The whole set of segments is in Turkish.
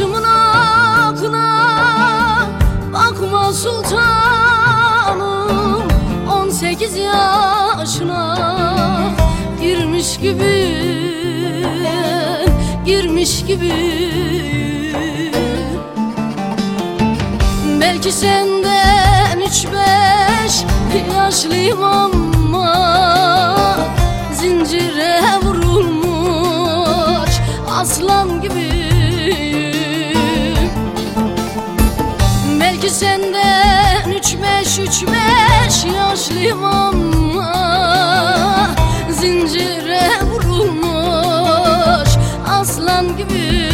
Başımın akına bakma sultanım. On sekiz yaşına girmiş gibi Girmiş gibi. Belki senden üç beş yaşlıyım ama yaşlıyım ama Zincire vurulmuş aslan gibi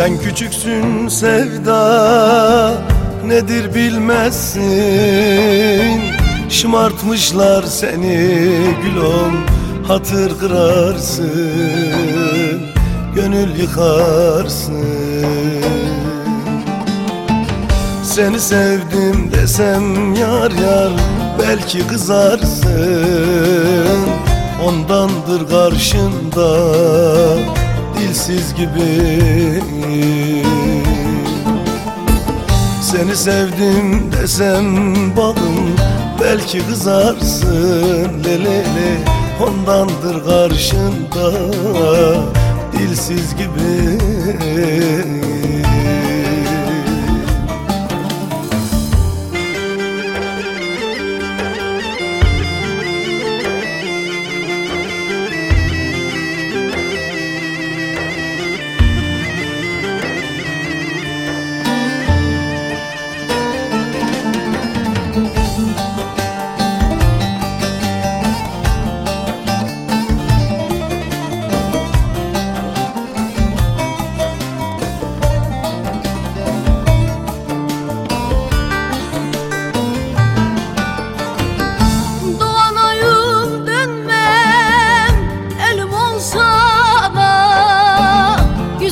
Sen küçüksün sevda nedir bilmezsin? Şımartmışlar seni gülüm hatır kırarsın Gönül yıkarsın. Seni sevdim desem yar yar belki kızarsın. Ondandır karşında dilsiz gibi. Seni sevdim desem bağım belki kızarsın Lelele ondandır karşında dilsiz gibi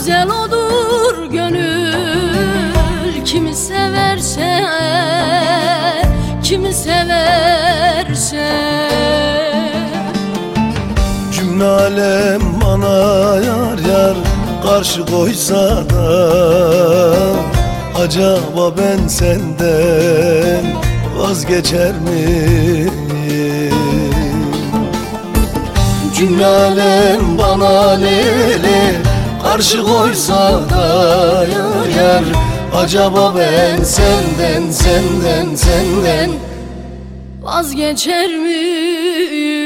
Güzel odur gönül Kimi severse Kimi severse Cümle alem bana yar yar karşı koysa da Acaba ben senden vazgeçer miyim? Cümle alem bana lele karşı koysa da yar yar Acaba ben senden senden senden Vazgeçer miyim?